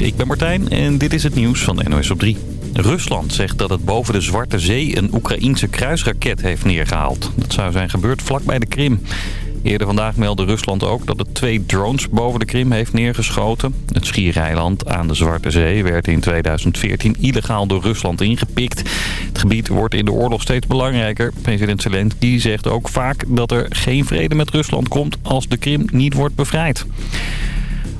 Ik ben Martijn en dit is het nieuws van NOS op 3. Rusland zegt dat het boven de Zwarte Zee een Oekraïense kruisraket heeft neergehaald. Dat zou zijn gebeurd vlakbij de Krim. Eerder vandaag meldde Rusland ook dat het twee drones boven de Krim heeft neergeschoten. Het schiereiland aan de Zwarte Zee werd in 2014 illegaal door Rusland ingepikt. Het gebied wordt in de oorlog steeds belangrijker. President Zelensky zegt ook vaak dat er geen vrede met Rusland komt als de Krim niet wordt bevrijd.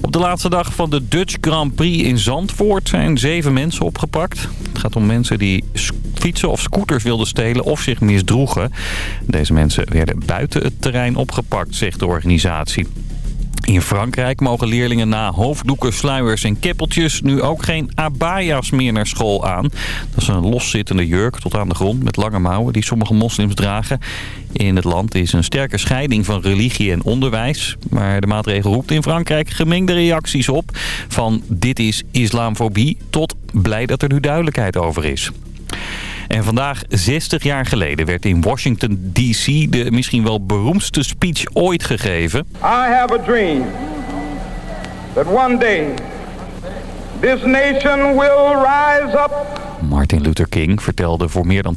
Op de laatste dag van de Dutch Grand Prix in Zandvoort zijn zeven mensen opgepakt. Het gaat om mensen die fietsen of scooters wilden stelen of zich misdroegen. Deze mensen werden buiten het terrein opgepakt, zegt de organisatie. In Frankrijk mogen leerlingen na hoofddoeken, sluiers en keppeltjes nu ook geen abayas meer naar school aan. Dat is een loszittende jurk tot aan de grond met lange mouwen die sommige moslims dragen. In het land is een sterke scheiding van religie en onderwijs. Maar de maatregel roept in Frankrijk gemengde reacties op. Van dit is islamfobie tot blij dat er nu duidelijkheid over is. En vandaag, 60 jaar geleden, werd in Washington D.C. de misschien wel beroemdste speech ooit gegeven. I have a dream that one day this nation will rise up Martin Luther King vertelde voor meer dan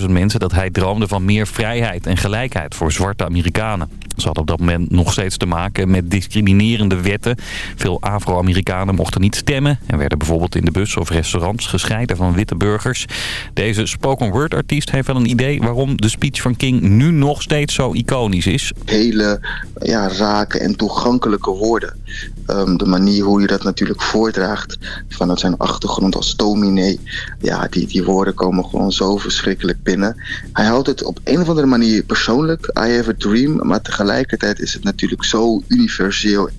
250.000 mensen dat hij droomde van meer vrijheid en gelijkheid voor zwarte Amerikanen. Ze hadden op dat moment nog steeds te maken met discriminerende wetten. Veel Afro-Amerikanen mochten niet stemmen en werden bijvoorbeeld in de bus of restaurants gescheiden van witte burgers. Deze spoken word artiest heeft wel een idee waarom de speech van King nu nog steeds zo iconisch is. Hele ja, rake en toegankelijke woorden. Ehm, de manier hoe je dat natuurlijk voordraagt vanuit zijn achtergrond als dominee. Ja, die, die woorden komen gewoon zo verschrikkelijk binnen. Hij houdt het op een of andere manier persoonlijk. I have a dream. Maar tegelijkertijd is het natuurlijk zo universeel.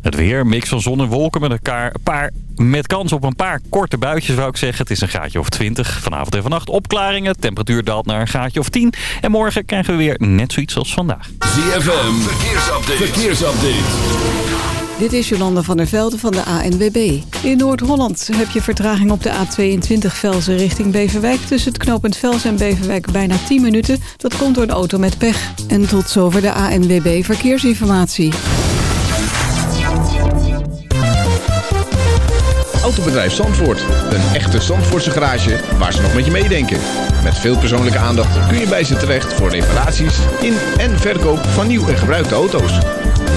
Het weer, mix van zon en wolken met elkaar. Een paar, met kans op een paar korte buitjes zou ik zeggen. Het is een gaatje of 20. Vanavond en vannacht opklaringen. Temperatuur daalt naar een gaatje of 10. En morgen krijgen we weer net zoiets als vandaag. ZFM, verkeersupdate. verkeersupdate. Dit is Jolanda van der Velde van de ANWB. In Noord-Holland heb je vertraging op de A22 Velzen richting Beverwijk. Tussen het knooppunt Velzen en Beverwijk bijna 10 minuten. Dat komt door een auto met pech. En tot zover de ANWB Verkeersinformatie. Autobedrijf Zandvoort. Een echte Zandvoortse garage waar ze nog met je meedenken. Met veel persoonlijke aandacht kun je bij ze terecht voor reparaties in en verkoop van nieuw en gebruikte auto's.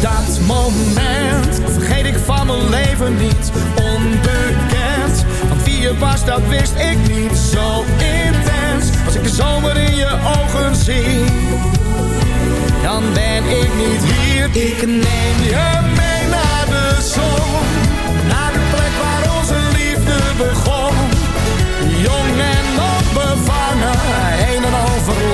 Dat moment vergeet ik van mijn leven niet. Onbekend, van wie je was, dat wist ik niet. Zo intens, als ik de zomer in je ogen zie. Dan ben ik niet hier, ik neem je mee naar de zon. Naar de plek waar onze liefde begon. Jong en onbevangen, een en al.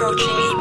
approaching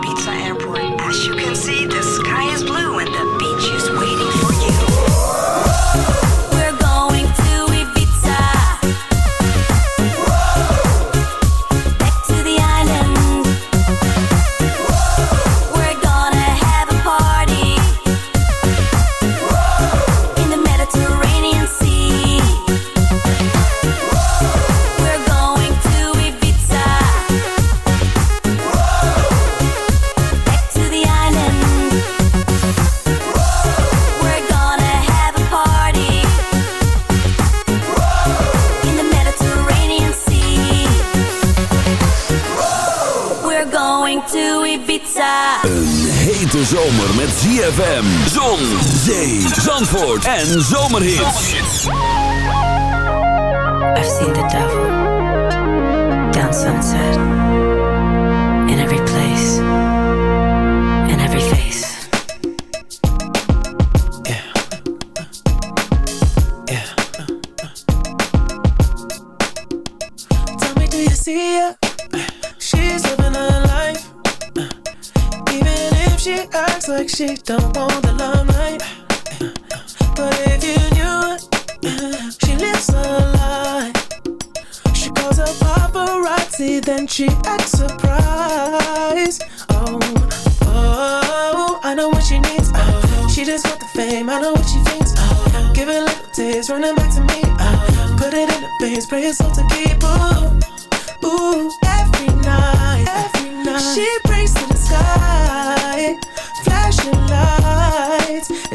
en zomerhits.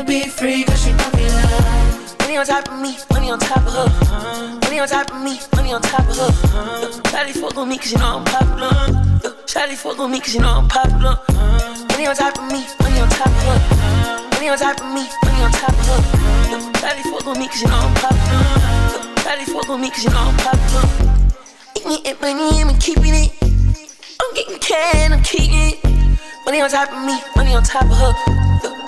Never be free cause she popular. Money on top of me, money on top of her. Money on top of me, money on top of her. Shawty fuck with me cause you know I'm popular. Shawty fuck with me cause you know I'm popular. Money on top of me, money on top of her. Money on top of me, money on top of her. Shawty fuck with me cause you know I'm popular. Shawty fuck with me cause you know I'm popular. Eating it, money, I'm keeping it. I'm getting can, I'm keeping it. Money on top of me, money on top of her.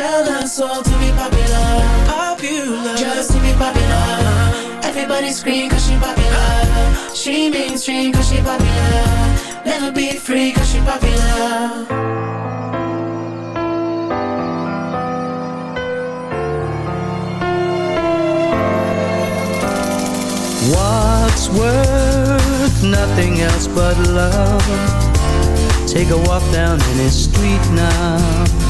Sell her soul to be popular. Popular, just to be popular. Everybody scream cause she popular. She mainstream cause she popular. Never be free cause she popular. What's worth nothing else but love? Take a walk down any street now.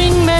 bring me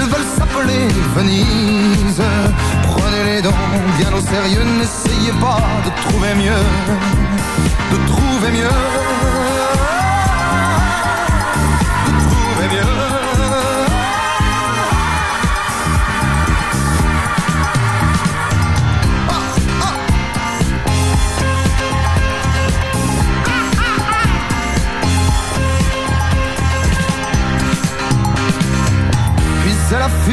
veulent s'appeler Venise. Prenez les dents bien au sérieux N'essayez pas de trouver mieux De trouver mieux